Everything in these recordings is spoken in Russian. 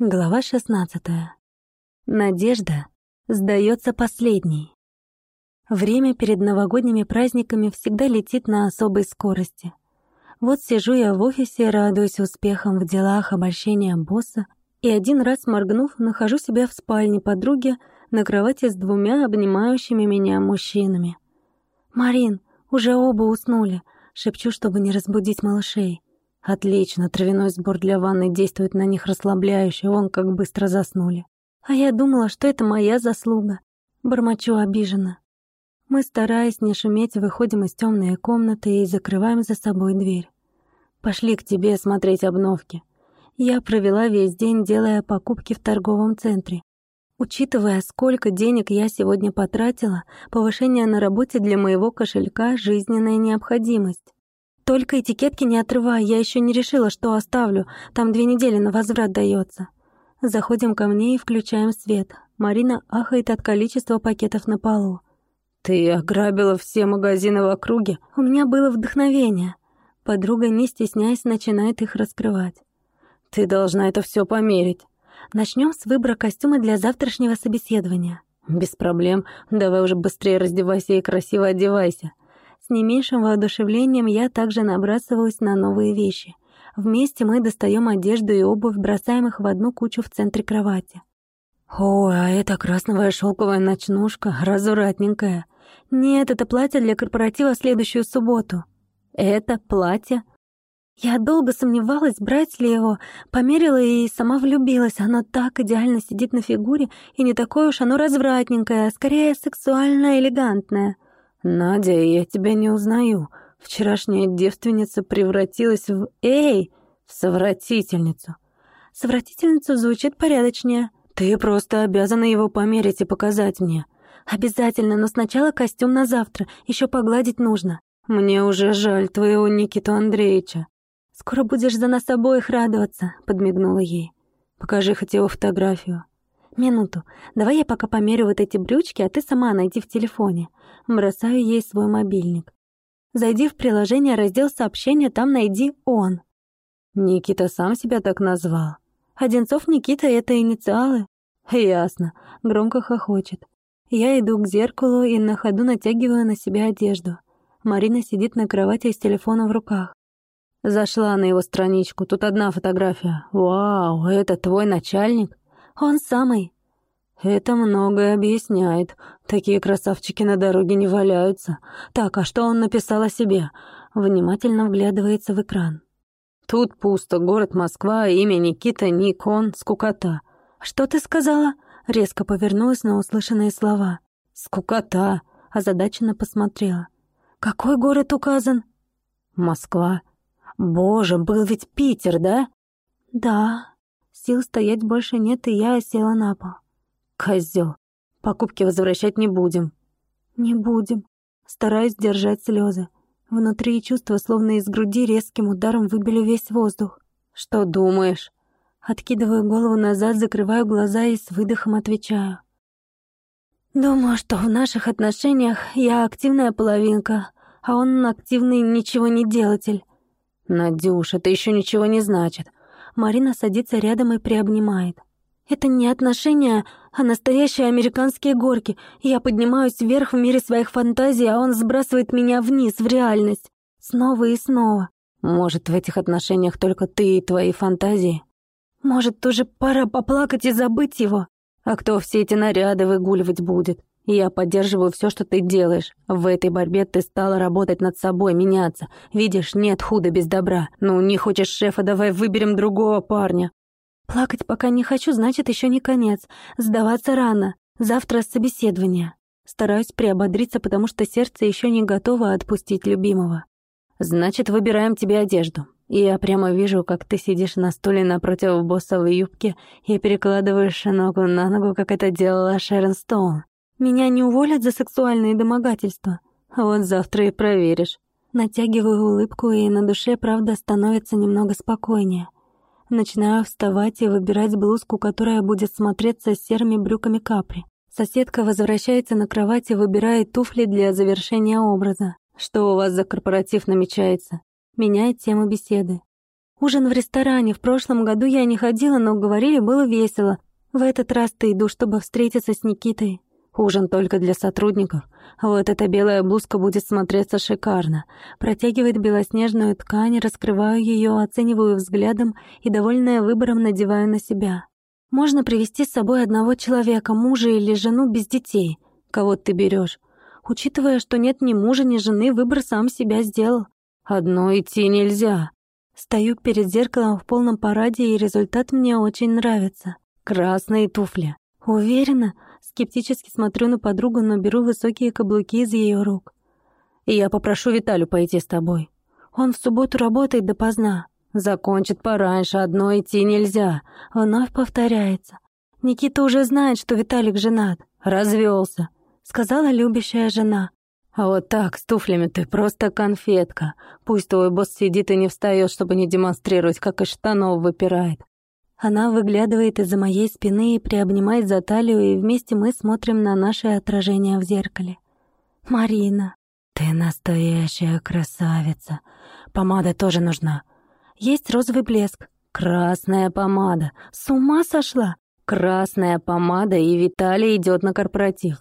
Глава 16. Надежда сдается последней. Время перед новогодними праздниками всегда летит на особой скорости. Вот сижу я в офисе, радуюсь успехам в делах обольщения босса, и один раз моргнув, нахожу себя в спальне подруги на кровати с двумя обнимающими меня мужчинами. «Марин, уже оба уснули», — шепчу, чтобы не разбудить малышей. Отлично, травяной сбор для ванны действует на них расслабляюще, вон как быстро заснули. А я думала, что это моя заслуга. Бормочу обиженно. Мы, стараясь не шуметь, выходим из темной комнаты и закрываем за собой дверь. Пошли к тебе смотреть обновки. Я провела весь день, делая покупки в торговом центре. Учитывая, сколько денег я сегодня потратила, повышение на работе для моего кошелька — жизненная необходимость. Только этикетки не отрывай, я еще не решила, что оставлю. Там две недели на возврат дается. Заходим ко мне и включаем свет. Марина ахает от количества пакетов на полу. «Ты ограбила все магазины в округе?» У меня было вдохновение. Подруга, не стесняясь, начинает их раскрывать. «Ты должна это все померить». Начнем с выбора костюма для завтрашнего собеседования. «Без проблем. Давай уже быстрее раздевайся и красиво одевайся». С не меньшим воодушевлением я также набрасываюсь на новые вещи. Вместе мы достаем одежду и обувь, бросаем их в одну кучу в центре кровати. «О, а это красновая шелковая ночнушка, развратненькая. Нет, это платье для корпоратива в следующую субботу. Это платье?» Я долго сомневалась, брать ли его, померила и сама влюбилась. Оно так идеально сидит на фигуре, и не такое уж оно развратненькое, а скорее сексуально элегантное. «Надя, я тебя не узнаю. Вчерашняя девственница превратилась в... Эй! В совратительницу». «Совратительницу звучит порядочнее». «Ты просто обязана его померить и показать мне». «Обязательно, но сначала костюм на завтра. Еще погладить нужно». «Мне уже жаль твоего Никиту Андреевича». «Скоро будешь за нас обоих радоваться», — подмигнула ей. «Покажи хоть его фотографию». «Минуту. Давай я пока померю вот эти брючки, а ты сама найди в телефоне». Бросаю ей свой мобильник. Зайди в приложение, раздел сообщения, там найди «Он». Никита сам себя так назвал. Одинцов Никита — это инициалы. Ясно. Громко хохочет. Я иду к зеркалу и на ходу натягиваю на себя одежду. Марина сидит на кровати с телефоном в руках. Зашла на его страничку, тут одна фотография. Вау, это твой начальник? Он самый. Это многое объясняет. Такие красавчики на дороге не валяются. Так, а что он написал о себе? Внимательно вглядывается в экран. Тут пусто, город Москва, имя Никита, Никон, скукота. Что ты сказала? Резко повернулась на услышанные слова. Скукота. Озадаченно посмотрела. Какой город указан? Москва. Боже, был ведь Питер, да? Да. Сил стоять больше нет, и я села на пол. Козёл. Покупки возвращать не будем. Не будем. Стараюсь держать слезы. Внутри чувства, словно из груди, резким ударом выбили весь воздух. Что думаешь? Откидываю голову назад, закрываю глаза и с выдохом отвечаю. Думаю, что в наших отношениях я активная половинка, а он активный ничего не делатель. Надюш, это еще ничего не значит. Марина садится рядом и приобнимает. Это не отношения, а настоящие американские горки. Я поднимаюсь вверх в мире своих фантазий, а он сбрасывает меня вниз, в реальность. Снова и снова. Может, в этих отношениях только ты и твои фантазии? Может, тоже пора поплакать и забыть его? А кто все эти наряды выгуливать будет? Я поддерживаю все, что ты делаешь. В этой борьбе ты стала работать над собой, меняться. Видишь, нет худа без добра. Ну, не хочешь шефа, давай выберем другого парня. Плакать пока не хочу, значит, еще не конец. Сдаваться рано. Завтра собеседование. Стараюсь приободриться, потому что сердце еще не готово отпустить любимого. Значит, выбираем тебе одежду. Я прямо вижу, как ты сидишь на стуле напротив боссовой юбки и перекладываешь ногу на ногу, как это делала Шерон Стоун. Меня не уволят за сексуальные домогательства. Вот завтра и проверишь. Натягиваю улыбку, и на душе, правда, становится немного спокойнее. Начинаю вставать и выбирать блузку, которая будет смотреться с серыми брюками капри. Соседка возвращается на кровать и выбирает туфли для завершения образа. Что у вас за корпоратив намечается? Меняет тему беседы. Ужин в ресторане. В прошлом году я не ходила, но говорили, было весело. В этот раз-то иду, чтобы встретиться с Никитой. Ужин только для сотрудников. Вот эта белая блузка будет смотреться шикарно. Протягивает белоснежную ткань, раскрываю ее, оцениваю взглядом и, довольная выбором, надеваю на себя. Можно привести с собой одного человека, мужа или жену без детей. Кого ты берешь? Учитывая, что нет ни мужа, ни жены, выбор сам себя сделал. Одно идти нельзя. Стою перед зеркалом в полном параде, и результат мне очень нравится. Красные туфли. Уверена, скептически смотрю на подругу, но беру высокие каблуки из ее рук. Я попрошу Виталю пойти с тобой. Он в субботу работает допоздна. Закончит пораньше, одно идти нельзя. Вновь повторяется. Никита уже знает, что Виталик женат. Развелся, сказала любящая жена. А вот так, с туфлями ты просто конфетка. Пусть твой босс сидит и не встаёт, чтобы не демонстрировать, как из штанов выпирает. Она выглядывает из-за моей спины и приобнимает за талию, и вместе мы смотрим на наше отражение в зеркале. «Марина, ты настоящая красавица. Помада тоже нужна. Есть розовый блеск. Красная помада. С ума сошла? Красная помада, и Виталий идёт на корпоратив.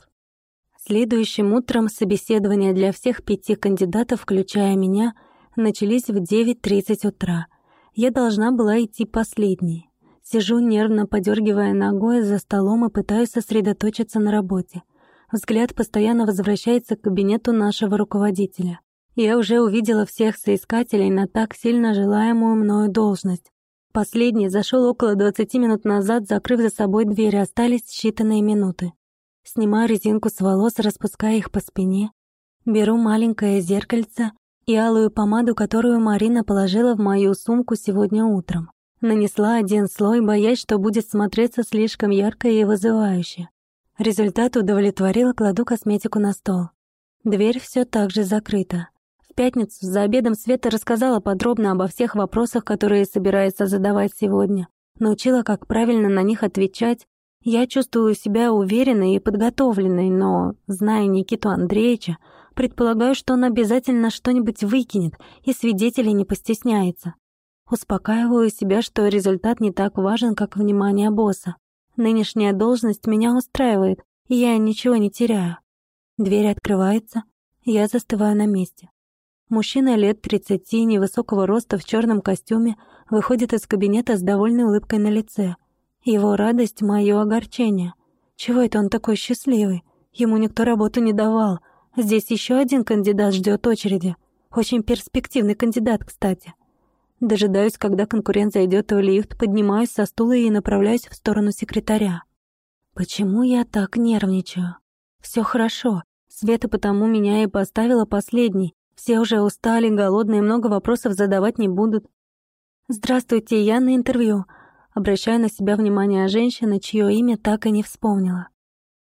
Следующим утром собеседования для всех пяти кандидатов, включая меня, начались в 9.30 утра. Я должна была идти последней. Сижу, нервно подергивая ногой за столом и пытаюсь сосредоточиться на работе. Взгляд постоянно возвращается к кабинету нашего руководителя. Я уже увидела всех соискателей на так сильно желаемую мною должность. Последний зашел около 20 минут назад, закрыв за собой дверь, остались считанные минуты. Снимаю резинку с волос, распуская их по спине. Беру маленькое зеркальце и алую помаду, которую Марина положила в мою сумку сегодня утром. Нанесла один слой, боясь, что будет смотреться слишком ярко и вызывающе. Результат удовлетворил, кладу косметику на стол. Дверь все так же закрыта. В пятницу за обедом Света рассказала подробно обо всех вопросах, которые собирается задавать сегодня. Научила, как правильно на них отвечать, я чувствую себя уверенной и подготовленной, но, зная Никиту Андреевича, предполагаю, что он обязательно что-нибудь выкинет и свидетелей не постесняется. Успокаиваю себя, что результат не так важен, как внимание босса. Нынешняя должность меня устраивает, и я ничего не теряю. Дверь открывается, я застываю на месте. Мужчина лет тридцати, невысокого роста в черном костюме, выходит из кабинета с довольной улыбкой на лице — его радость — мое огорчение. Чего это он такой счастливый? Ему никто работу не давал. Здесь еще один кандидат ждет очереди. Очень перспективный кандидат, кстати. Дожидаюсь, когда конкурент зайдет в лифт, поднимаюсь со стула и направляюсь в сторону секретаря. Почему я так нервничаю? Все хорошо. Света потому меня и поставила последней. Все уже устали, голодные, много вопросов задавать не будут. «Здравствуйте, я на интервью обращая на себя внимание женщины, чье имя так и не вспомнила.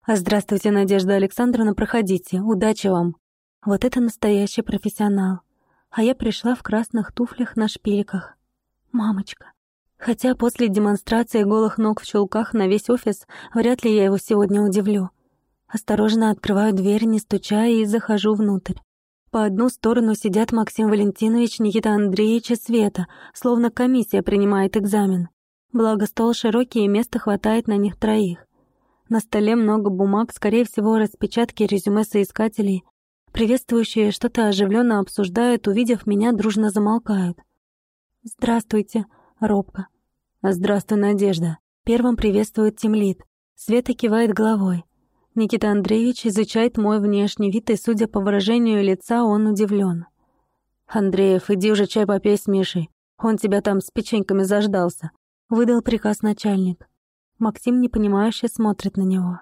«Здравствуйте, Надежда Александровна, проходите. Удачи вам!» Вот это настоящий профессионал. А я пришла в красных туфлях на шпильках. Мамочка. Хотя после демонстрации голых ног в чулках на весь офис вряд ли я его сегодня удивлю. Осторожно открываю дверь, не стуча, и захожу внутрь. По одну сторону сидят Максим Валентинович, Никита Андреевич и Света, словно комиссия принимает экзамен. Благо стол широкий и места хватает на них троих. На столе много бумаг, скорее всего, распечатки резюме соискателей. Приветствующие что-то оживленно обсуждают, увидев меня, дружно замолкают. «Здравствуйте», — робко. «Здравствуй, Надежда». Первым приветствует Тимлит. Света кивает головой. Никита Андреевич изучает мой внешний вид, и, судя по выражению лица, он удивлен. «Андреев, иди уже чай попей с Мишей. Он тебя там с печеньками заждался. Выдал приказ начальник. Максим непонимающе смотрит на него.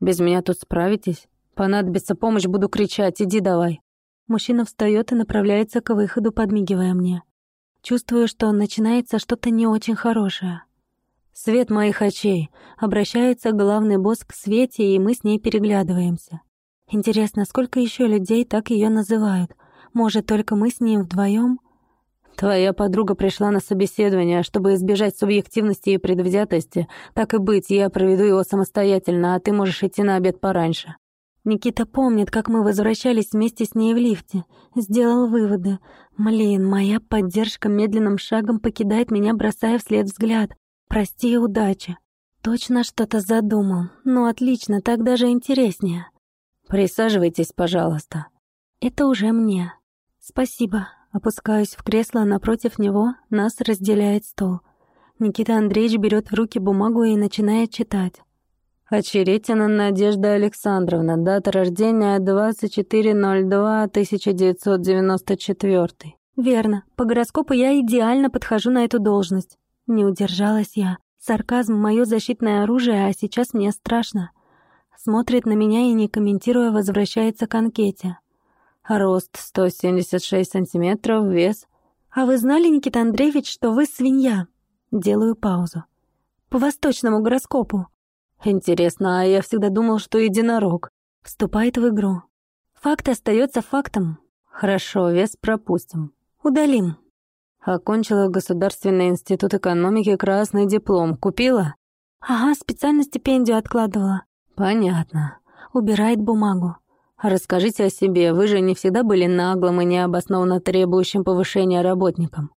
«Без меня тут справитесь? Понадобится помощь, буду кричать, иди давай». Мужчина встает и направляется к выходу, подмигивая мне. Чувствую, что начинается что-то не очень хорошее. «Свет моих очей!» Обращается главный босс к Свете, и мы с ней переглядываемся. Интересно, сколько еще людей так ее называют? Может, только мы с ним вдвоем? Твоя подруга пришла на собеседование, чтобы избежать субъективности и предвзятости. Так и быть, я проведу его самостоятельно, а ты можешь идти на обед пораньше. Никита помнит, как мы возвращались вместе с ней в лифте. Сделал выводы. Блин, моя поддержка медленным шагом покидает меня, бросая вслед взгляд. Прости и удачи. Точно что-то задумал. Ну, отлично, так даже интереснее. Присаживайтесь, пожалуйста. Это уже мне. Спасибо. Опускаюсь в кресло напротив него, нас разделяет стол. Никита Андреевич берет в руки бумагу и начинает читать. Очеретина Надежда Александровна, дата рождения 24.02.1994. Верно, по гороскопу я идеально подхожу на эту должность. Не удержалась я. Сарказм — мое защитное оружие, а сейчас мне страшно. Смотрит на меня и, не комментируя, возвращается к анкете. Рост 176 сантиметров, вес. А вы знали, Никита Андреевич, что вы свинья? Делаю паузу. По восточному гороскопу. Интересно, а я всегда думал, что единорог. Вступает в игру. Факт остается фактом. Хорошо, вес пропустим. Удалим. Окончила Государственный институт экономики красный диплом. Купила? Ага, специально стипендию откладывала. Понятно. Убирает бумагу. Расскажите о себе. Вы же не всегда были наглым и необоснованно требующим повышения работником.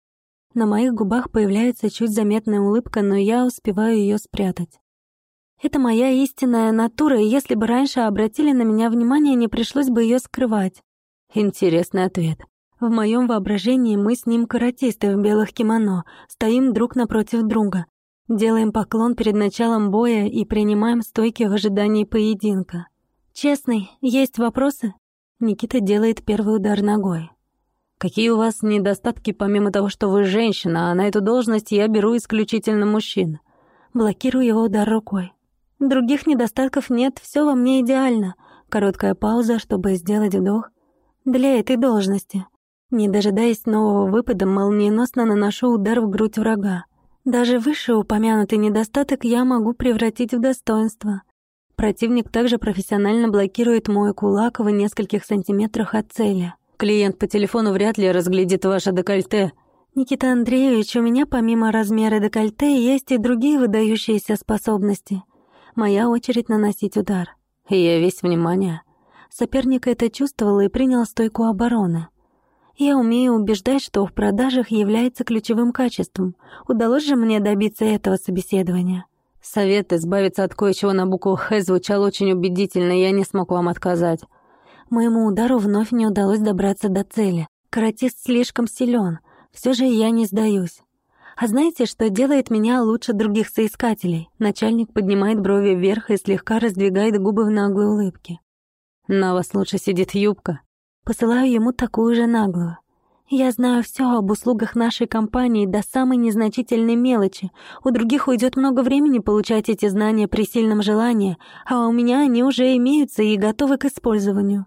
На моих губах появляется чуть заметная улыбка, но я успеваю ее спрятать. Это моя истинная натура, и если бы раньше обратили на меня внимание, не пришлось бы ее скрывать. Интересный ответ. В моем воображении мы с ним каратисты в белых кимоно, стоим друг напротив друга, делаем поклон перед началом боя и принимаем стойки в ожидании поединка. «Честный, есть вопросы?» Никита делает первый удар ногой. «Какие у вас недостатки, помимо того, что вы женщина, а на эту должность я беру исключительно мужчин?» Блокирую его удар рукой. Других недостатков нет, все во мне идеально. Короткая пауза, чтобы сделать вдох. Для этой должности. Не дожидаясь нового выпада, молниеносно наношу удар в грудь врага. Даже вышеупомянутый недостаток я могу превратить в достоинство. Противник также профессионально блокирует мой кулак в нескольких сантиметрах от цели. Клиент по телефону вряд ли разглядит ваше декольте. Никита Андреевич, у меня помимо размера декольте есть и другие выдающиеся способности. Моя очередь наносить удар. Я весь внимание. Соперник это чувствовал и принял стойку обороны. Я умею убеждать, что в продажах является ключевым качеством. Удалось же мне добиться этого собеседования. Совет избавиться от кое-чего на букву «Х» звучал очень убедительно, я не смог вам отказать. Моему удару вновь не удалось добраться до цели. Каратист слишком силен. Все же я не сдаюсь. А знаете, что делает меня лучше других соискателей? Начальник поднимает брови вверх и слегка раздвигает губы в наглой улыбке. На вас лучше сидит юбка. Посылаю ему такую же наглую. Я знаю все об услугах нашей компании до самой незначительной мелочи. У других уйдет много времени получать эти знания при сильном желании, а у меня они уже имеются и готовы к использованию.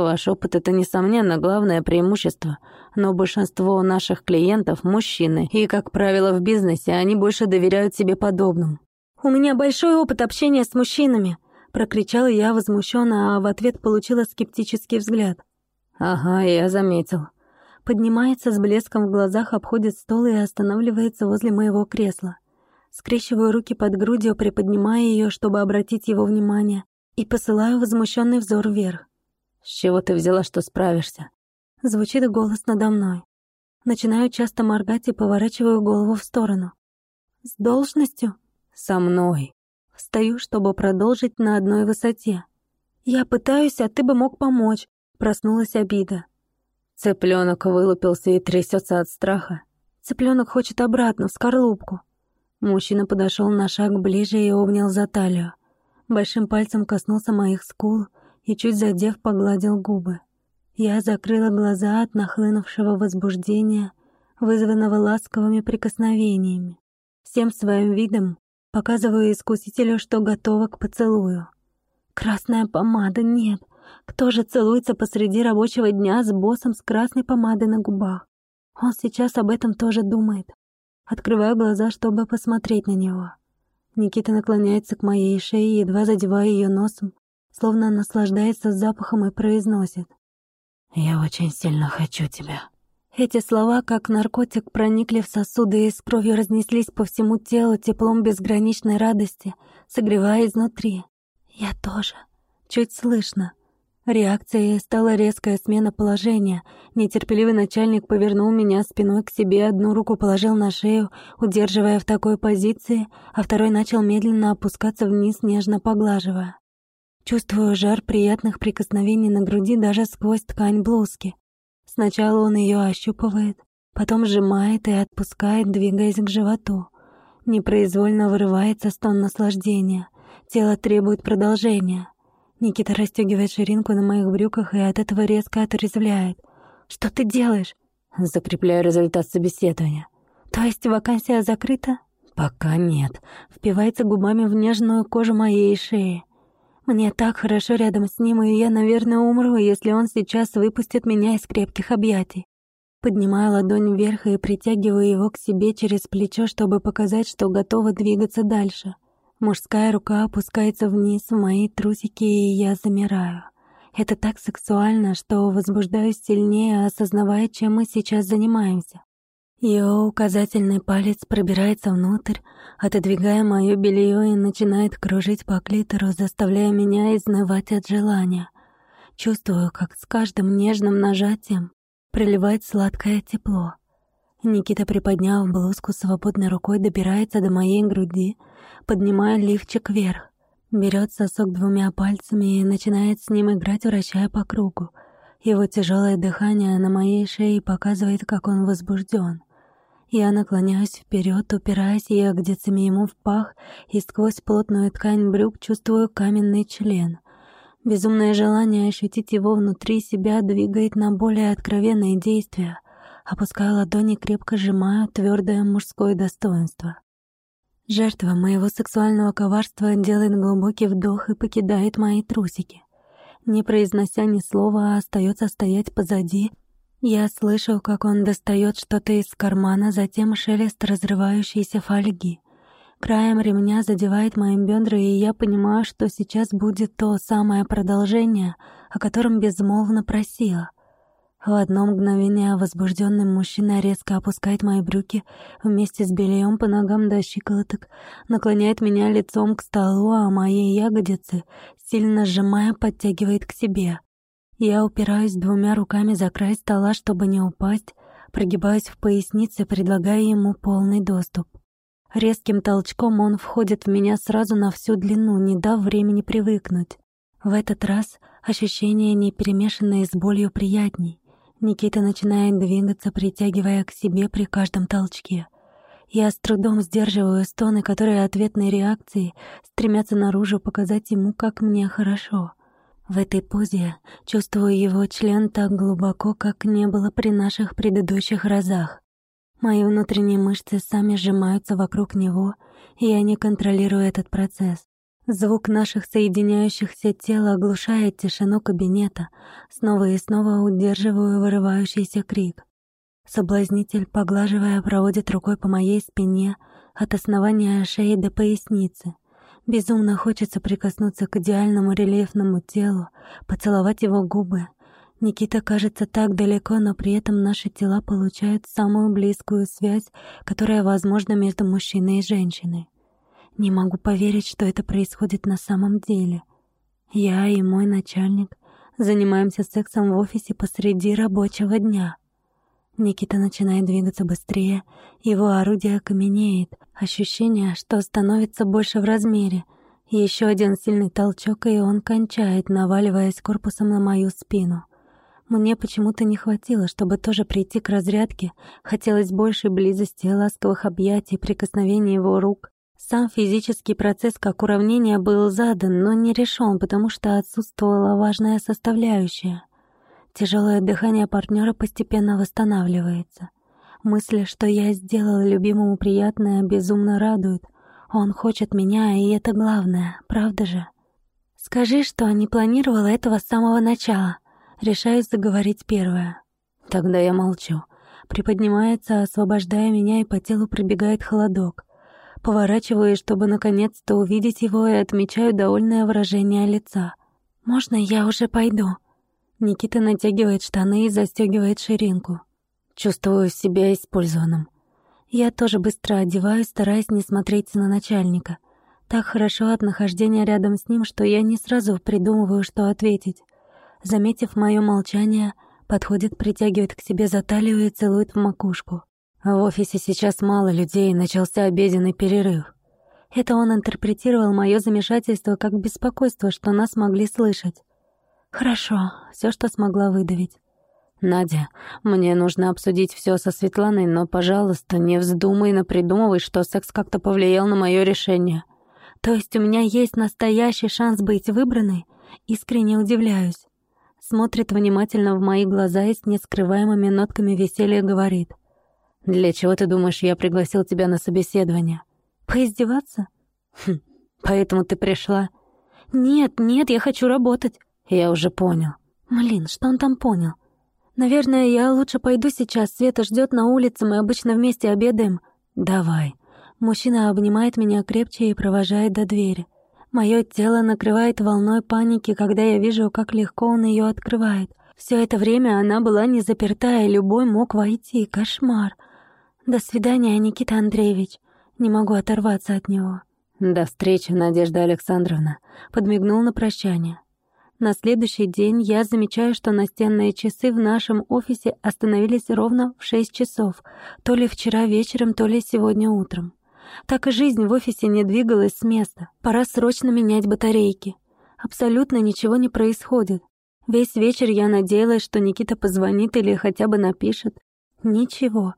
Ваш опыт — это, несомненно, главное преимущество, но большинство наших клиентов — мужчины, и, как правило, в бизнесе они больше доверяют себе подобным. «У меня большой опыт общения с мужчинами», — прокричала я возмущенно, а в ответ получила скептический взгляд. «Ага, я заметил». Поднимается с блеском в глазах, обходит стол и останавливается возле моего кресла. Скрещиваю руки под грудью, приподнимая ее, чтобы обратить его внимание, и посылаю возмущенный взор вверх. «С чего ты взяла, что справишься?» Звучит голос надо мной. Начинаю часто моргать и поворачиваю голову в сторону. «С должностью?» «Со мной». Встаю, чтобы продолжить на одной высоте. «Я пытаюсь, а ты бы мог помочь», — проснулась обида. Цыпленок вылупился и трясется от страха. Цыпленок хочет обратно, в скорлупку. Мужчина подошел на шаг ближе и обнял за талию. Большим пальцем коснулся моих скул — и, чуть задев, погладил губы. Я закрыла глаза от нахлынувшего возбуждения, вызванного ласковыми прикосновениями. Всем своим видом показываю искусителю, что готова к поцелую. Красная помада, нет. Кто же целуется посреди рабочего дня с боссом с красной помадой на губах? Он сейчас об этом тоже думает. Открываю глаза, чтобы посмотреть на него. Никита наклоняется к моей шее, едва задевая ее носом, словно наслаждается запахом и произносит. «Я очень сильно хочу тебя». Эти слова, как наркотик, проникли в сосуды и с кровью разнеслись по всему телу теплом безграничной радости, согревая изнутри. «Я тоже», — чуть слышно. Реакцией стала резкая смена положения. Нетерпеливый начальник повернул меня спиной к себе, одну руку положил на шею, удерживая в такой позиции, а второй начал медленно опускаться вниз, нежно поглаживая. Чувствую жар приятных прикосновений на груди даже сквозь ткань блузки. Сначала он ее ощупывает, потом сжимает и отпускает, двигаясь к животу. Непроизвольно вырывается стон наслаждения. Тело требует продолжения. Никита расстегивает ширинку на моих брюках и от этого резко отрезвляет. «Что ты делаешь?» Закрепляю результат собеседования. «То есть вакансия закрыта?» «Пока нет». Впивается губами в нежную кожу моей шеи. Мне так хорошо рядом с ним, и я, наверное, умру, если он сейчас выпустит меня из крепких объятий. Поднимаю ладонь вверх и притягиваю его к себе через плечо, чтобы показать, что готова двигаться дальше. Мужская рука опускается вниз в мои трусики, и я замираю. Это так сексуально, что возбуждаюсь сильнее, осознавая, чем мы сейчас занимаемся. Его указательный палец пробирается внутрь, отодвигая моё белье и начинает кружить по клитору, заставляя меня изнывать от желания. Чувствую, как с каждым нежным нажатием приливает сладкое тепло. Никита, приподняв блузку свободной рукой, добирается до моей груди, поднимая лифчик вверх. Берет сосок двумя пальцами и начинает с ним играть, вращая по кругу. Его тяжелое дыхание на моей шее показывает, как он возбужден. Я наклоняюсь вперед, упираясь ягодицами ему в пах, и сквозь плотную ткань брюк чувствую каменный член. Безумное желание ощутить его внутри себя двигает на более откровенные действия — Опускаю ладони, крепко сжимаю твердое мужское достоинство. Жертва моего сексуального коварства делает глубокий вдох и покидает мои трусики. Не произнося ни слова, а остается стоять позади. Я слышу, как он достает что-то из кармана, затем шелест разрывающейся фольги. Краем ремня задевает мои бедра, и я понимаю, что сейчас будет то самое продолжение, о котором безмолвно просила — в одно мгновение возбужденный мужчина резко опускает мои брюки вместе с бельем по ногам до щиколоток, наклоняет меня лицом к столу, а мои ягодицы, сильно сжимая, подтягивает к себе. Я упираюсь двумя руками за край стола, чтобы не упасть, прогибаюсь в пояснице, предлагая ему полный доступ. Резким толчком он входит в меня сразу на всю длину, не дав времени привыкнуть. В этот раз ощущения, не перемешанные с болью, приятней. Никита начинает двигаться, притягивая к себе при каждом толчке. Я с трудом сдерживаю стоны, которые ответной реакцией стремятся наружу показать ему, как мне хорошо. В этой позе чувствую его член так глубоко, как не было при наших предыдущих разах. Мои внутренние мышцы сами сжимаются вокруг него, и я не контролирую этот процесс. Звук наших соединяющихся тел оглушает тишину кабинета. Снова и снова удерживаю вырывающийся крик. Соблазнитель, поглаживая, проводит рукой по моей спине от основания шеи до поясницы. Безумно хочется прикоснуться к идеальному рельефному телу, поцеловать его губы. Никита кажется так далеко, но при этом наши тела получают самую близкую связь, которая возможна между мужчиной и женщиной. Не могу поверить, что это происходит на самом деле. Я и мой начальник занимаемся сексом в офисе посреди рабочего дня. Никита начинает двигаться быстрее, его орудие каменеет, ощущение, что становится больше в размере. Еще один сильный толчок, и он кончает, наваливаясь корпусом на мою спину. Мне почему-то не хватило, чтобы тоже прийти к разрядке. Хотелось больше близости, ласковых объятий, прикосновений его рук. Сам физический процесс как уравнение был задан, но не решен, потому что отсутствовала важная составляющая. Тяжелое дыхание партнера постепенно восстанавливается. Мысль, что я сделала любимому приятное, безумно радует. Он хочет меня, и это главное, правда же? Скажи, что не планировала этого с самого начала. Решаюсь заговорить первое. Тогда я молчу. Приподнимается, освобождая меня, и по телу пробегает холодок. Поворачиваюсь, чтобы наконец-то увидеть его, и отмечаю довольное выражение лица. «Можно я уже пойду?» Никита натягивает штаны и застегивает ширинку. Чувствую себя использованным. Я тоже быстро одеваюсь, стараясь не смотреть на начальника. Так хорошо от нахождения рядом с ним, что я не сразу придумываю, что ответить. Заметив мое молчание, подходит, притягивает к себе за талию и целует в макушку. В офисе сейчас мало людей, начался обеденный перерыв. Это он интерпретировал мое замешательство как беспокойство, что нас могли слышать. Хорошо, все, что смогла выдавить. «Надя, мне нужно обсудить все со Светланой, но, пожалуйста, не вздумай напридумывать, что секс как-то повлиял на мое решение. То есть у меня есть настоящий шанс быть выбранной? Искренне удивляюсь. Смотрит внимательно в мои глаза и с нескрываемыми нотками веселья говорит. «Для чего ты думаешь, я пригласил тебя на собеседование?» «Поиздеваться?» «Хм, поэтому ты пришла?» «Нет, нет, я хочу работать». «Я уже понял». «Блин, что он там понял?» «Наверное, я лучше пойду сейчас. Света ждет на улице, мы обычно вместе обедаем». «Давай». Мужчина обнимает меня крепче и провожает до двери. Мое тело накрывает волной паники, когда я вижу, как легко он ее открывает. Все это время она была не заперта, и любой мог войти. Кошмар. До свидания, Никита Андреевич. Не могу оторваться от него. До встречи, Надежда Александровна. Подмигнул на прощание. На следующий день я замечаю, что настенные часы в нашем офисе остановились ровно в 6 часов, то ли вчера вечером, то ли сегодня утром. Так и жизнь в офисе не двигалась с места. Пора срочно менять батарейки. Абсолютно ничего не происходит. Весь вечер я надеялась, что Никита позвонит или хотя бы напишет. Ничего.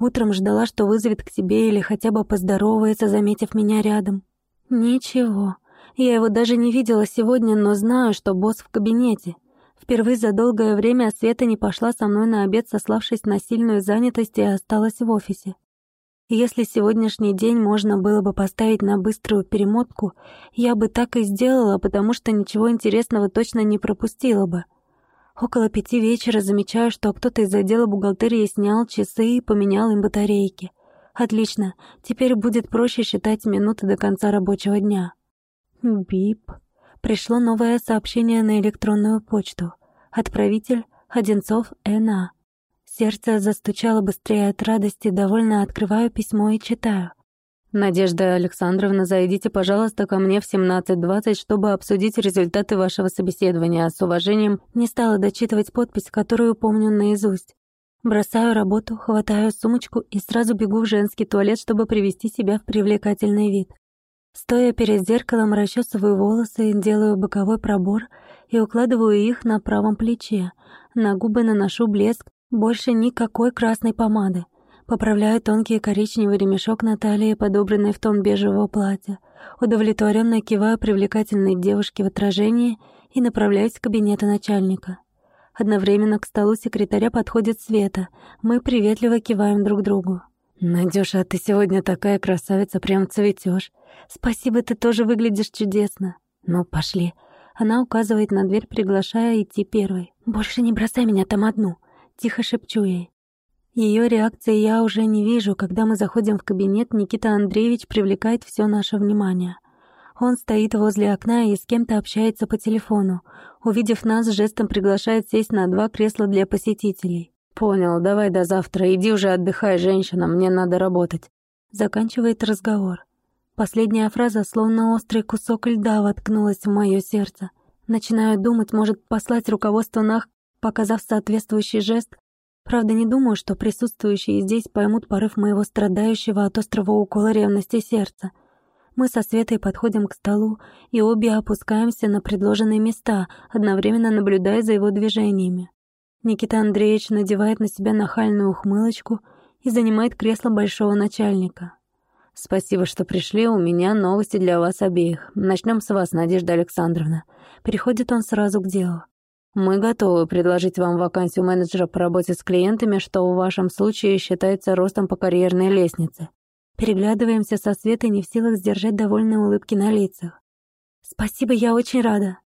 Утром ждала, что вызовет к себе или хотя бы поздоровается, заметив меня рядом. Ничего. Я его даже не видела сегодня, но знаю, что босс в кабинете. Впервые за долгое время Света не пошла со мной на обед, сославшись на сильную занятость и осталась в офисе. Если сегодняшний день можно было бы поставить на быструю перемотку, я бы так и сделала, потому что ничего интересного точно не пропустила бы. Около пяти вечера замечаю, что кто-то из отдела бухгалтерии снял часы и поменял им батарейки. Отлично, теперь будет проще считать минуты до конца рабочего дня. Бип. Пришло новое сообщение на электронную почту. Отправитель Одинцов Н.А. Сердце застучало быстрее от радости, довольно открываю письмо и читаю. «Надежда Александровна, зайдите, пожалуйста, ко мне в 17.20, чтобы обсудить результаты вашего собеседования. С уважением не стала дочитывать подпись, которую помню наизусть. Бросаю работу, хватаю сумочку и сразу бегу в женский туалет, чтобы привести себя в привлекательный вид. Стоя перед зеркалом, расчесываю волосы, делаю боковой пробор и укладываю их на правом плече. На губы наношу блеск, больше никакой красной помады. Поправляю тонкий коричневый ремешок на талии, подобранный в тон бежевого платья. Удовлетворенно киваю привлекательной девушке в отражении и направляюсь к кабинету начальника. Одновременно к столу секретаря подходит Света. Мы приветливо киваем друг другу. «Надюша, ты сегодня такая красавица, прям цветешь. Спасибо, ты тоже выглядишь чудесно. Ну, пошли». Она указывает на дверь, приглашая идти первой. «Больше не бросай меня там одну. Тихо шепчу ей. Ее реакции я уже не вижу. Когда мы заходим в кабинет, Никита Андреевич привлекает все наше внимание. Он стоит возле окна и с кем-то общается по телефону. Увидев нас, жестом приглашает сесть на два кресла для посетителей. «Понял, давай до завтра. Иди уже отдыхай, женщина, мне надо работать». Заканчивает разговор. Последняя фраза, словно острый кусок льда, воткнулась в мое сердце. Начинаю думать, может, послать руководство Нах показав соответствующий жест. Правда, не думаю, что присутствующие здесь поймут порыв моего страдающего от острого укола ревности сердца. Мы со Светой подходим к столу и обе опускаемся на предложенные места, одновременно наблюдая за его движениями. Никита Андреевич надевает на себя нахальную ухмылочку и занимает кресло большого начальника. «Спасибо, что пришли. У меня новости для вас обеих. Начнем с вас, Надежда Александровна». Переходит он сразу к делу. Мы готовы предложить вам вакансию менеджера по работе с клиентами, что в вашем случае считается ростом по карьерной лестнице. Переглядываемся со Светой, не в силах сдержать довольные улыбки на лицах. Спасибо, я очень рада.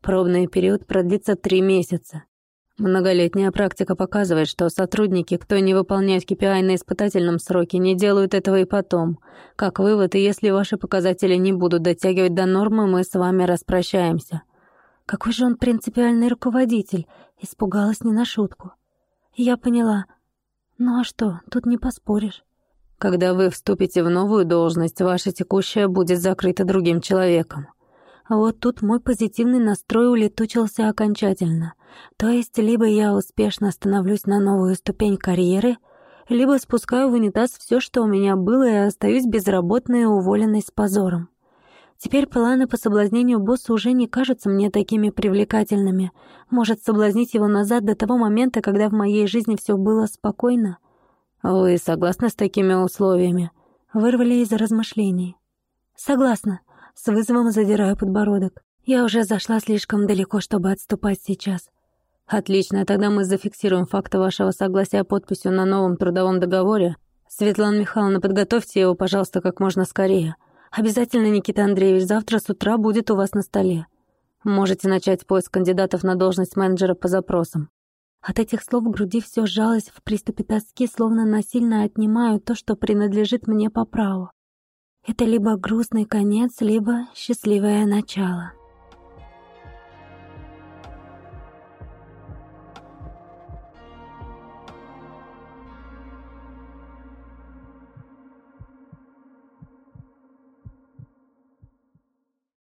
Пробный период продлится три месяца. Многолетняя практика показывает, что сотрудники, кто не выполняет KPI на испытательном сроке, не делают этого и потом. Как вывод, и если ваши показатели не будут дотягивать до нормы, мы с вами распрощаемся. Какой же он принципиальный руководитель. Испугалась не на шутку. Я поняла. Ну а что, тут не поспоришь. Когда вы вступите в новую должность, ваша текущая будет закрыта другим человеком. А вот тут мой позитивный настрой улетучился окончательно. То есть либо я успешно становлюсь на новую ступень карьеры, либо спускаю в унитаз все, что у меня было, и остаюсь безработной и уволенной с позором. Теперь планы по соблазнению босса уже не кажутся мне такими привлекательными. Может, соблазнить его назад до того момента, когда в моей жизни все было спокойно? Вы согласны с такими условиями? Вырвали из размышлений. Согласна. С вызовом задираю подбородок. Я уже зашла слишком далеко, чтобы отступать сейчас. Отлично, тогда мы зафиксируем факт вашего согласия подписью на новом трудовом договоре. Светлана Михайловна, подготовьте его, пожалуйста, как можно скорее. Обязательно, Никита Андреевич, завтра с утра будет у вас на столе. Можете начать поиск кандидатов на должность менеджера по запросам. От этих слов в груди все сжалось в приступе тоски, словно насильно отнимаю то, что принадлежит мне по праву. Это либо грустный конец, либо счастливое начало.